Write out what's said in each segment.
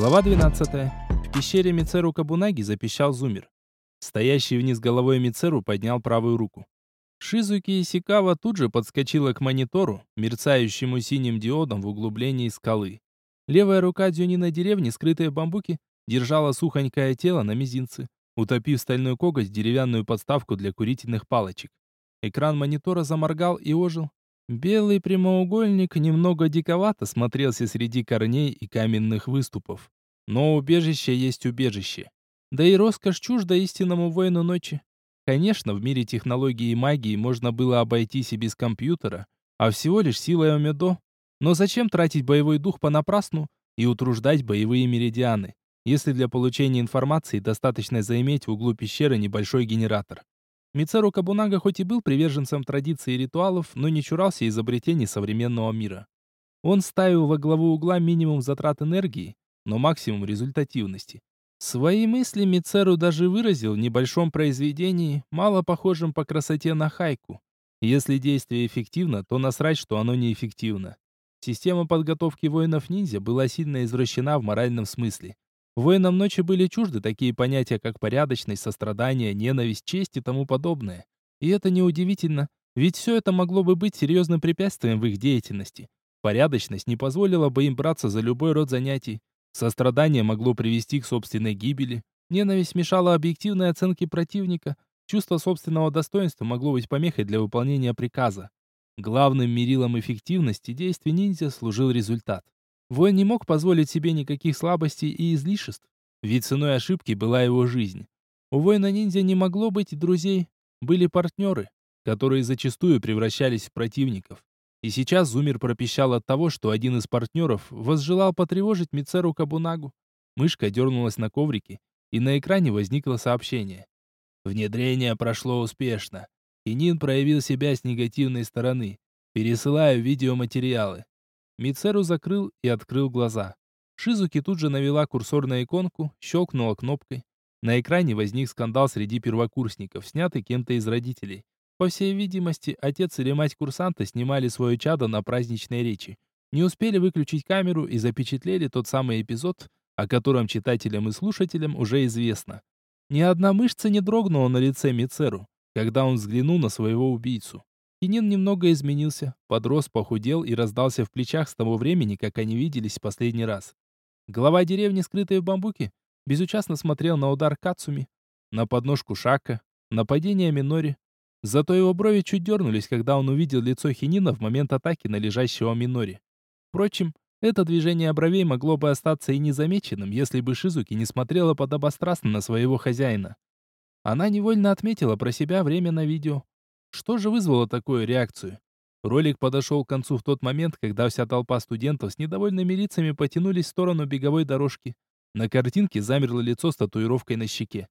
Глава 12. В пещере Мицеру Кабунаги запищал зумер. Стоящий вниз головой Мицеру поднял правую руку. Шизуки Исикава тут же подскочила к монитору, мерцающему синим диодом в углублении скалы. Левая рука Дюнина деревни, скрытая в бамбуке, держала сухонькое тело на мизинце, утопив стальной коготь в деревянную подставку для курительных палочек. Экран монитора заморгал и ожил. Белый прямоугольник немного диковато смотрелся среди корней и каменных выступов. Но убежище есть убежище. Да и роскошь чужда истинному воину ночи. Конечно, в мире технологии и магии можно было обойтись и без компьютера, а всего лишь силой Омедо. Но зачем тратить боевой дух понапрасну и утруждать боевые меридианы, если для получения информации достаточно заиметь в углу пещеры небольшой генератор? Мицеру Кабунага хоть и был приверженцем традиций и ритуалов, но не чурался изобретений современного мира. Он ставил во главу угла минимум затрат энергии, но максимум результативности. Свои мысли Мицеру даже выразил в небольшом произведении, мало похожем по красоте на хайку. Если действие эффективно, то насрать, что оно неэффективно. Система подготовки воинов-ниндзя была сильно извращена в моральном смысле. Воинам ночи были чужды такие понятия, как порядочность, сострадание, ненависть, честь и тому подобное. И это неудивительно, ведь все это могло бы быть серьезным препятствием в их деятельности. Порядочность не позволила бы им браться за любой род занятий. Сострадание могло привести к собственной гибели. Ненависть мешала объективной оценке противника. Чувство собственного достоинства могло быть помехой для выполнения приказа. Главным мерилом эффективности действий ниндзя служил результат. Воин не мог позволить себе никаких слабостей и излишеств, ведь ценой ошибки была его жизнь. У воина-ниндзя не могло быть друзей, были партнеры, которые зачастую превращались в противников. И сейчас Зумер пропищал от того, что один из партнеров возжелал потревожить Мицеру Кабунагу. Мышка дернулась на коврике, и на экране возникло сообщение. Внедрение прошло успешно. Инин проявил себя с негативной стороны. Пересылаю видеоматериалы. Мицеру закрыл и открыл глаза. Шизуки тут же навела курсор на иконку, щелкнула кнопкой. На экране возник скандал среди первокурсников, снятый кем-то из родителей. По всей видимости, отец или мать курсанта снимали свое чадо на праздничной речи. Не успели выключить камеру и запечатлели тот самый эпизод, о котором читателям и слушателям уже известно. Ни одна мышца не дрогнула на лице Мицеру, когда он взглянул на своего убийцу. Кинин немного изменился, подрос, похудел и раздался в плечах с того времени, как они виделись в последний раз. Глава деревни, скрытой в бамбуке, безучастно смотрел на удар Кацуми, на подножку Шака, на падение Минори. Зато его брови чуть дернулись, когда он увидел лицо Хинина в момент атаки на лежащего Минори. Впрочем, это движение бровей могло бы остаться и незамеченным, если бы Шизуки не смотрела подобострастно на своего хозяина. Она невольно отметила про себя время на видео. Что же вызвало такую реакцию? Ролик подошел к концу в тот момент, когда вся толпа студентов с недовольными лицами потянулись в сторону беговой дорожки. На картинке замерло лицо с татуировкой на щеке.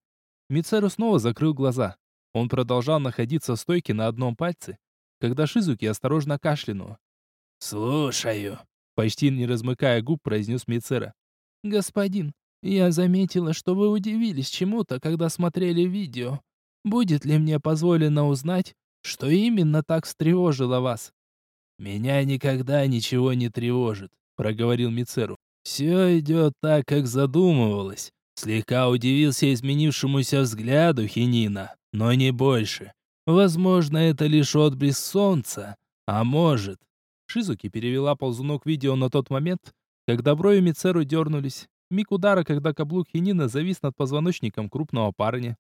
Мицеру снова закрыл глаза. Он продолжал находиться в стойке на одном пальце, когда Шизуки осторожно кашлянул. «Слушаю», — почти не размыкая губ, произнес Мицера. «Господин, я заметила, что вы удивились чему-то, когда смотрели видео. Будет ли мне позволено узнать, что именно так встревожило вас? Меня никогда ничего не тревожит, проговорил Мицеру. Все идет так, как задумывалось. Слегка удивился изменившемуся взгляду Хинина, но не больше. Возможно, это лишь отблеск солнца, а может... Шизуки перевела ползунок видео на тот момент, когда брови Мицеру дернулись. Миг удара, когда каблук Хинина завис над позвоночником крупного парня.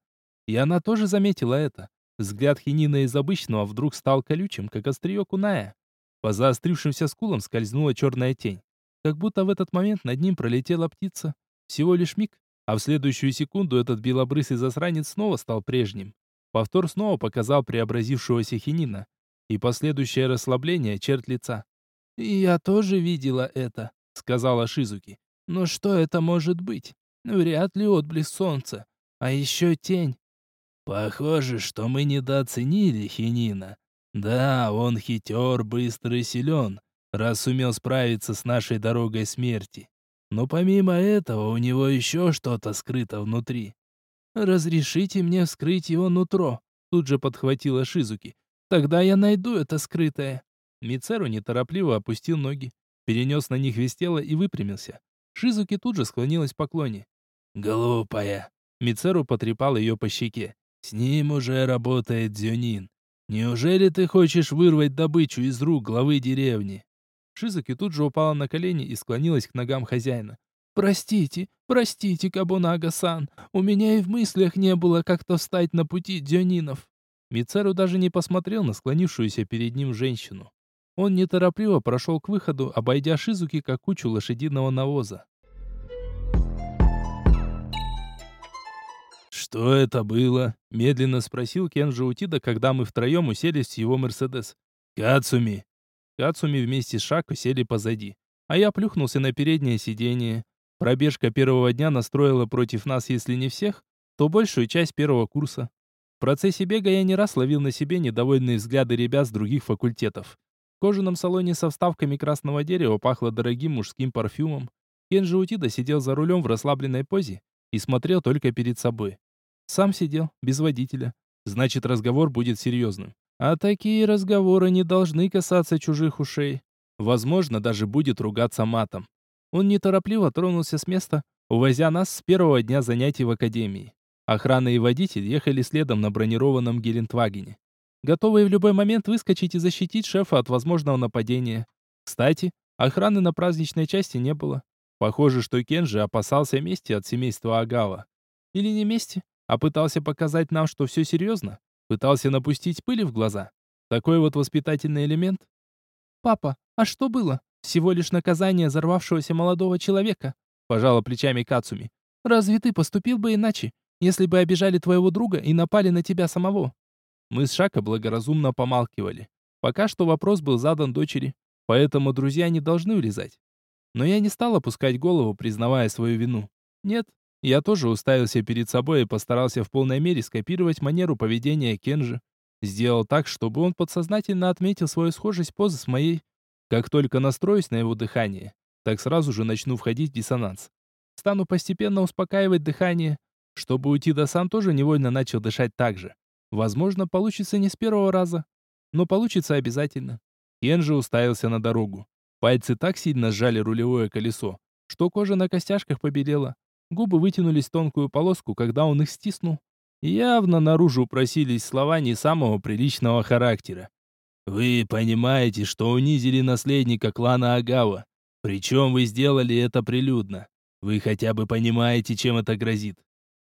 И она тоже заметила это. Взгляд Хинина из обычного вдруг стал колючим, как острие куная. По заострившимся скулам скользнула черная тень. Как будто в этот момент над ним пролетела птица. Всего лишь миг, а в следующую секунду этот белобрысый засранец снова стал прежним. Повтор снова показал преобразившегося хинина и последующее расслабление черт лица. «Я тоже видела это», — сказала Шизуки. «Но что это может быть? Вряд ли отблеск солнца. А еще тень. Похоже, что мы недооценили Хинина. Да, он хитер, быстрый и силен, раз сумел справиться с нашей дорогой смерти. Но помимо этого у него еще что-то скрыто внутри. «Разрешите мне вскрыть его нутро», — тут же подхватила Шизуки. «Тогда я найду это скрытое». Мицеру неторопливо опустил ноги, перенес на них весь тело и выпрямился. Шизуки тут же склонилась в поклоне. «Глупая!» Мицеру потрепал ее по щеке. «С ним уже работает Дзюнин. Неужели ты хочешь вырвать добычу из рук главы деревни?» Шизуки тут же упала на колени и склонилась к ногам хозяина. «Простите, простите, Кабунага-сан, у меня и в мыслях не было как-то встать на пути Дзюнинов». Мицеру даже не посмотрел на склонившуюся перед ним женщину. Он неторопливо прошел к выходу, обойдя Шизуки как кучу лошадиного навоза. «Что это было?» — медленно спросил Кенджи Утида, когда мы втроем уселись в его Мерседес. «Кацуми!» Кацуми вместе с Шако сели позади, а я плюхнулся на переднее сиденье. Пробежка первого дня настроила против нас, если не всех, то большую часть первого курса. В процессе бега я не раз ловил на себе недовольные взгляды ребят с других факультетов. В кожаном салоне со вставками красного дерева пахло дорогим мужским парфюмом. Кенджи Утида сидел за рулем в расслабленной позе и смотрел только перед собой. Сам сидел, без водителя. Значит, разговор будет серьезным. А такие разговоры не должны касаться чужих ушей. Возможно, даже будет ругаться матом. Он неторопливо тронулся с места, увозя нас с первого дня занятий в академии. Охрана и водитель ехали следом на бронированном Гелендвагене, готовые в любой момент выскочить и защитить шефа от возможного нападения. Кстати, охраны на праздничной части не было. Похоже, что Кенджи опасался мести от семейства Агава. Или не мести, а пытался показать нам, что все серьезно. Пытался напустить пыли в глаза. Такой вот воспитательный элемент. «Папа, а что было? Всего лишь наказание взорвавшегося молодого человека», пожала плечами Кацуми. «Разве ты поступил бы иначе, если бы обижали твоего друга и напали на тебя самого?» Мы с Шака благоразумно помалкивали. Пока что вопрос был задан дочери, поэтому друзья не должны влезать. Но я не стал опускать голову, признавая свою вину. Нет, я тоже уставился перед собой и постарался в полной мере скопировать манеру поведения Кенжи. Сделал так, чтобы он подсознательно отметил свою схожесть позы с моей. Как только настроюсь на его дыхание, так сразу же начну входить в диссонанс. Стану постепенно успокаивать дыхание, чтобы уйти до сам тоже невольно начал дышать так же. Возможно, получится не с первого раза, но получится обязательно. Кенжи уставился на дорогу. Пальцы так сильно сжали рулевое колесо, что кожа на костяшках побелела. Губы вытянулись в тонкую полоску, когда он их стиснул. Явно наружу просились слова не самого приличного характера. «Вы понимаете, что унизили наследника клана Агава. Причем вы сделали это прилюдно. Вы хотя бы понимаете, чем это грозит?»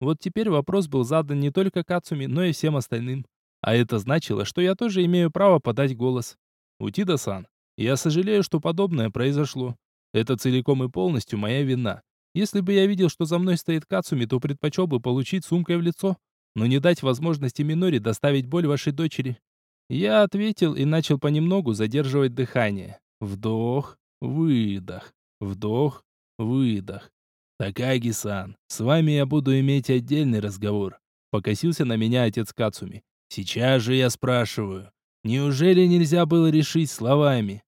Вот теперь вопрос был задан не только Кацуми, но и всем остальным. А это значило, что я тоже имею право подать голос. Утида-сан, я сожалею, что подобное произошло. Это целиком и полностью моя вина. Если бы я видел, что за мной стоит Кацуми, то предпочел бы получить сумкой в лицо, но не дать возможности Минори доставить боль вашей дочери. Я ответил и начал понемногу задерживать дыхание. Вдох, выдох, вдох, выдох. «Такаги-сан, с вами я буду иметь отдельный разговор», — покосился на меня отец Кацуми. «Сейчас же я спрашиваю, неужели нельзя было решить словами?»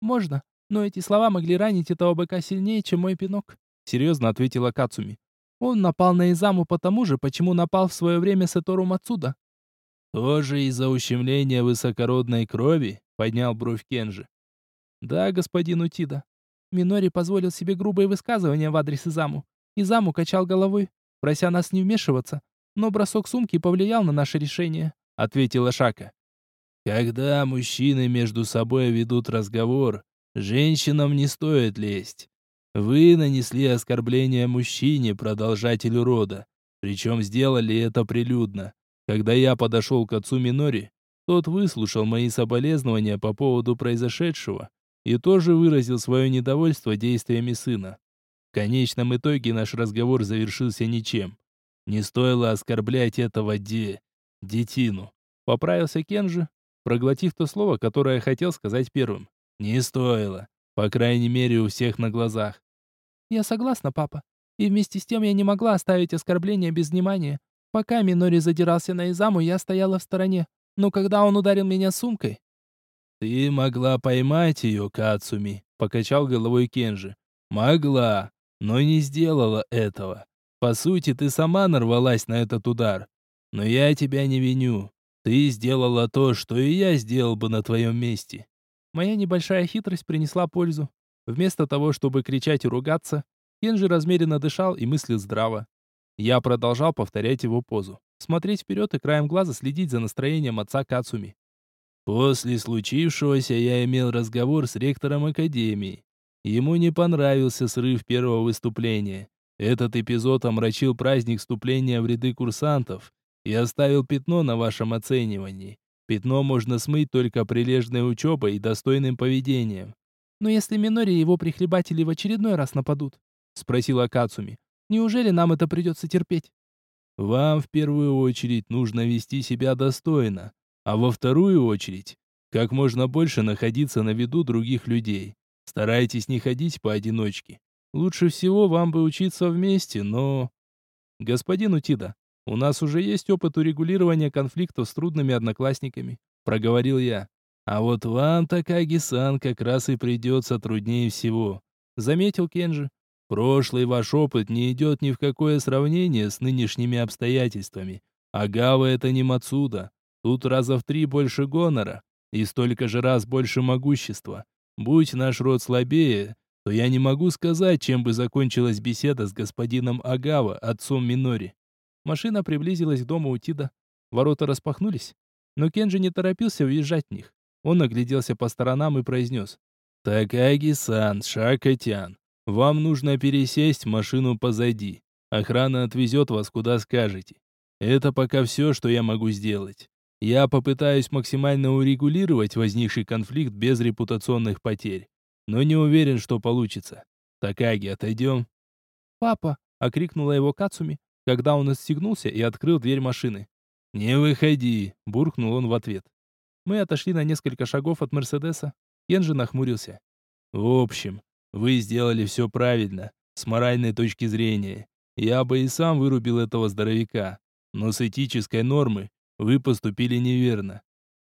«Можно, но эти слова могли ранить этого быка сильнее, чем мой пинок», серьезно ответила Кацуми. Он напал на Изаму потому же, почему напал в свое время Сатору Мацуда. Тоже из-за ущемления высокородной крови, поднял бровь Кенжи. Да, господин Утида. Минори позволил себе грубые высказывания в адрес Изаму. Изаму качал головой, прося нас не вмешиваться, но бросок сумки повлиял на наше решение, ответила Шака. Когда мужчины между собой ведут разговор, женщинам не стоит лезть. Вы нанесли оскорбление мужчине, продолжателю рода. Причем сделали это прилюдно. Когда я подошел к отцу Минори, тот выслушал мои соболезнования по поводу произошедшего и тоже выразил свое недовольство действиями сына. В конечном итоге наш разговор завершился ничем. Не стоило оскорблять этого де... детину. Поправился Кенжи, проглотив то слово, которое хотел сказать первым. Не стоило. По крайней мере, у всех на глазах. «Я согласна, папа. И вместе с тем я не могла оставить оскорбление без внимания. Пока Минори задирался на Изаму, я стояла в стороне. Но когда он ударил меня сумкой...» «Ты могла поймать ее, Кацуми», — покачал головой Кенжи. «Могла, но не сделала этого. По сути, ты сама нарвалась на этот удар. Но я тебя не виню. Ты сделала то, что и я сделал бы на твоем месте». Моя небольшая хитрость принесла пользу. Вместо того, чтобы кричать и ругаться, Кенджи размеренно дышал и мыслил здраво. Я продолжал повторять его позу. Смотреть вперед и краем глаза следить за настроением отца Кацуми. После случившегося я имел разговор с ректором академии. Ему не понравился срыв первого выступления. Этот эпизод омрачил праздник вступления в ряды курсантов и оставил пятно на вашем оценивании. Пятно можно смыть только прилежной учебой и достойным поведением. «Но если Минори и его прихлебатели в очередной раз нападут?» — спросила Кацуми. «Неужели нам это придется терпеть?» «Вам в первую очередь нужно вести себя достойно, а во вторую очередь как можно больше находиться на виду других людей. Старайтесь не ходить поодиночке. Лучше всего вам бы учиться вместе, но... Господин Утида, у нас уже есть опыт урегулирования конфликтов с трудными одноклассниками, проговорил я. А вот вам, Такаги-сан, как раз и придется труднее всего, заметил Кенджи. Прошлый ваш опыт не идет ни в какое сравнение с нынешними обстоятельствами. Агава это не Мацуда. Тут раза в три больше гонора и столько же раз больше могущества. Будь наш род слабее, то я не могу сказать, чем бы закончилась беседа с господином Агава, отцом Минори. Машина приблизилась к дому Утида. Ворота распахнулись, но Кенджи не торопился уезжать в них. Он огляделся по сторонам и произнес. «Такаги-сан, Шакатян, вам нужно пересесть в машину позади. Охрана отвезет вас куда скажете. Это пока все, что я могу сделать. Я попытаюсь максимально урегулировать возникший конфликт без репутационных потерь но не уверен, что получится. Такаги, отойдем?» «Папа!» — окрикнула его Кацуми, когда он отстегнулся и открыл дверь машины. «Не выходи!» — буркнул он в ответ. Мы отошли на несколько шагов от Мерседеса. Кенджи нахмурился. «В общем, вы сделали все правильно, с моральной точки зрения. Я бы и сам вырубил этого здоровяка, но с этической нормы вы поступили неверно.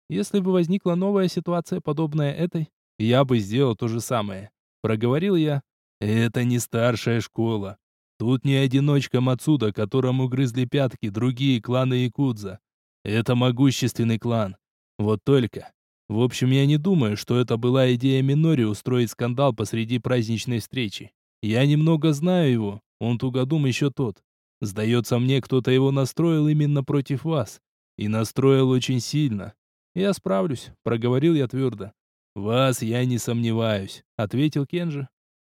Если бы возникла новая ситуация, подобная этой, я бы сделал то же самое. Проговорил я. Это не старшая школа. Тут не одиночка Мацуда, которому грызли пятки другие кланы Якудза. Это могущественный клан. Вот только. В общем, я не думаю, что это была идея Минори устроить скандал посреди праздничной встречи. Я немного знаю его, он тугодум еще тот. Сдается мне, кто-то его настроил именно против вас. И настроил очень сильно. Я справлюсь, проговорил я твердо. «Вас я не сомневаюсь», — ответил Кенджи.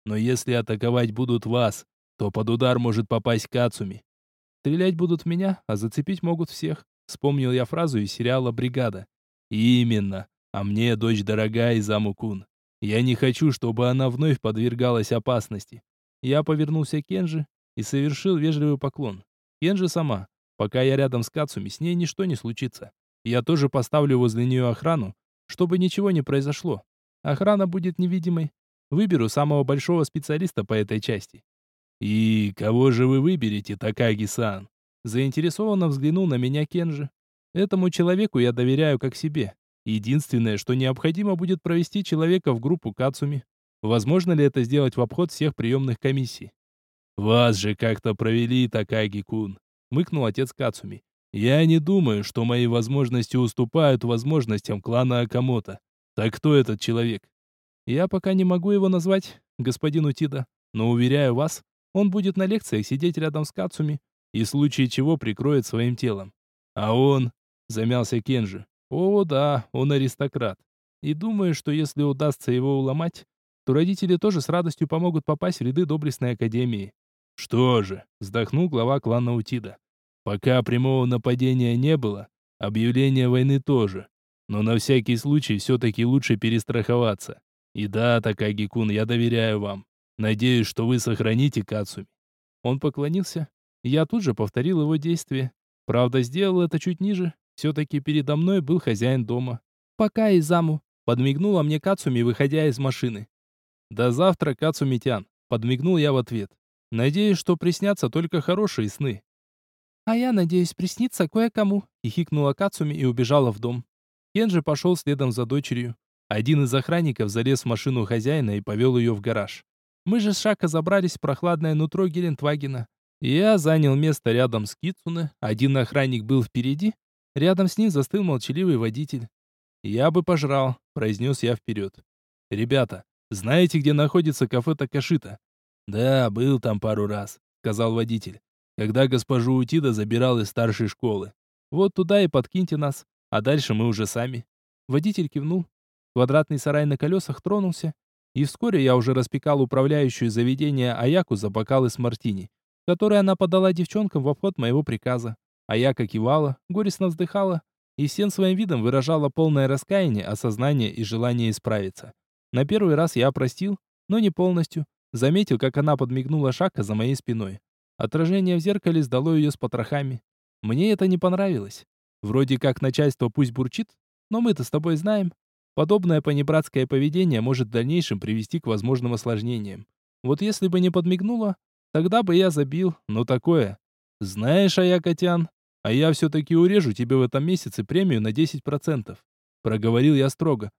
«Но если атаковать будут вас, то под удар может попасть Кацуми». «Стрелять будут меня, а зацепить могут всех», — вспомнил я фразу из сериала «Бригада». «Именно. А мне дочь дорогая Изаму-кун. Я не хочу, чтобы она вновь подвергалась опасности». Я повернулся к Кенджи и совершил вежливый поклон. Кенджи сама. Пока я рядом с Кацуми, с ней ничто не случится. Я тоже поставлю возле нее охрану, чтобы ничего не произошло. Охрана будет невидимой. Выберу самого большого специалиста по этой части. И кого же вы выберете, Такаги-сан? Заинтересованно взглянул на меня Кенжи. Этому человеку я доверяю как себе. Единственное, что необходимо будет провести человека в группу Кацуми. Возможно ли это сделать в обход всех приемных комиссий? «Вас же как-то провели, Такаги-кун», — мыкнул отец Кацуми. Я не думаю, что мои возможности уступают возможностям клана Акамото. Так кто этот человек? Я пока не могу его назвать, господин Утида, но уверяю вас, он будет на лекциях сидеть рядом с Кацуми и в случае чего прикроет своим телом. А он, замялся Кенджи. О, да, он аристократ. И думаю, что если удастся его уломать, то родители тоже с радостью помогут попасть в ряды доблестной академии. Что же, вздохнул глава клана Утида. Пока прямого нападения не было, объявление войны тоже. Но на всякий случай все-таки лучше перестраховаться. И да, Такаги-кун, я доверяю вам. Надеюсь, что вы сохраните Кацуми. Он поклонился. Я тут же повторил его действие. Правда, сделал это чуть ниже. Все-таки передо мной был хозяин дома. «Пока, Изаму», — подмигнула мне Кацуми, выходя из машины. «До завтра, Кацумитян», — подмигнул я в ответ. «Надеюсь, что приснятся только хорошие сны». «А я надеюсь, приснится кое-кому», — хихикнула Кацуми и убежала в дом. Кенджи пошел следом за дочерью. Один из охранников залез в машину хозяина и повел ее в гараж. Мы же с Шака забрались в прохладное нутро Гелендвагена. Я занял место рядом с Кицуне, один охранник был впереди, рядом с ним застыл молчаливый водитель. «Я бы пожрал», — произнес я вперед. «Ребята, знаете, где находится кафе Такашита?» Да, был там пару раз, сказал водитель. Когда госпожу Утида забирал из старшей школы. Вот туда и подкиньте нас, а дальше мы уже сами. Водитель кивнул. Квадратный сарай на колесах тронулся, и вскоре я уже распекал управляющую заведение Аяку за бокалы с мартини, которые она подала девчонкам в обход моего приказа. Аяка кивала, горестно вздыхала и всем своим видом выражала полное раскаяние, осознание и желание исправиться. На первый раз я простил, но не полностью. Заметил, как она подмигнула Шака за моей спиной. Отражение в зеркале сдало ее с потрохами. Мне это не понравилось. Вроде как начальство пусть бурчит, но мы-то с тобой знаем, Подобное понебратское поведение может в дальнейшем привести к возможным осложнениям. Вот если бы не подмигнула, тогда бы я забил, но такое. Знаешь, а я, Котян, а я все-таки урежу тебе в этом месяце премию на 10%. Проговорил я строго.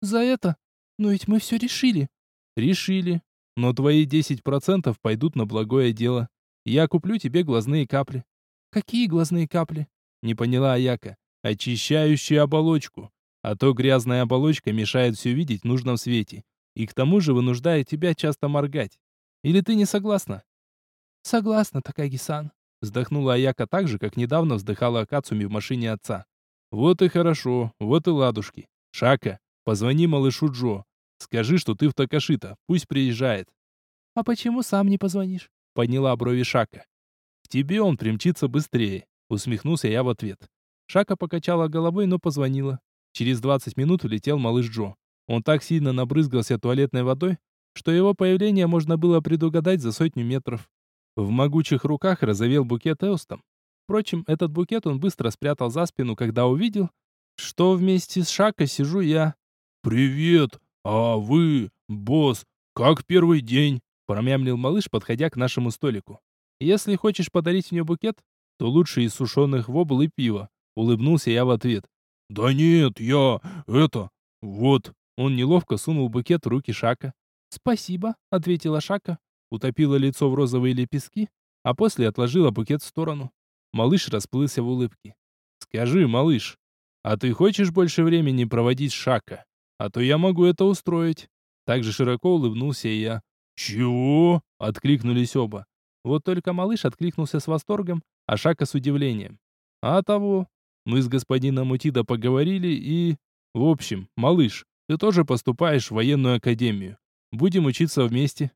За это? Но ведь мы все решили. Решили. Но твои 10% пойдут на благое дело. Я куплю тебе глазные капли. Какие глазные капли? Не поняла Аяка. Очищающую оболочку. А то грязная оболочка мешает все видеть в нужном свете. И к тому же вынуждает тебя часто моргать. Или ты не согласна? Согласна, Такаги-сан. Вздохнула Аяка так же, как недавно вздыхала Акацуми в машине отца. Вот и хорошо, вот и ладушки. Шака, позвони малышу Джо. Скажи, что ты в Такашита, пусть приезжает. А почему сам не позвонишь? Подняла брови Шака. К тебе он примчится быстрее. Усмехнулся я в ответ. Шака покачала головой, но позвонила. Через 20 минут улетел малыш Джо. Он так сильно набрызгался туалетной водой, что его появление можно было предугадать за сотню метров. В могучих руках разовел букет Эустом. Впрочем, этот букет он быстро спрятал за спину, когда увидел, что вместе с Шака сижу я. «Привет! А вы, босс, как первый день?» промямлил малыш, подходя к нашему столику. «Если хочешь подарить мне букет, то лучше из сушеных вобл и пива», улыбнулся я в ответ. «Да нет, я... это... вот...» Он неловко сунул букет в руки Шака. «Спасибо», — ответила Шака. Утопила лицо в розовые лепестки, а после отложила букет в сторону. Малыш расплылся в улыбке. «Скажи, малыш, а ты хочешь больше времени проводить Шака? А то я могу это устроить». Так же широко улыбнулся я. «Чего?» — откликнулись оба. Вот только малыш откликнулся с восторгом, а Шака с удивлением. «А того, мы с господином Утида поговорили и... В общем, малыш, ты тоже поступаешь в военную академию. Будем учиться вместе.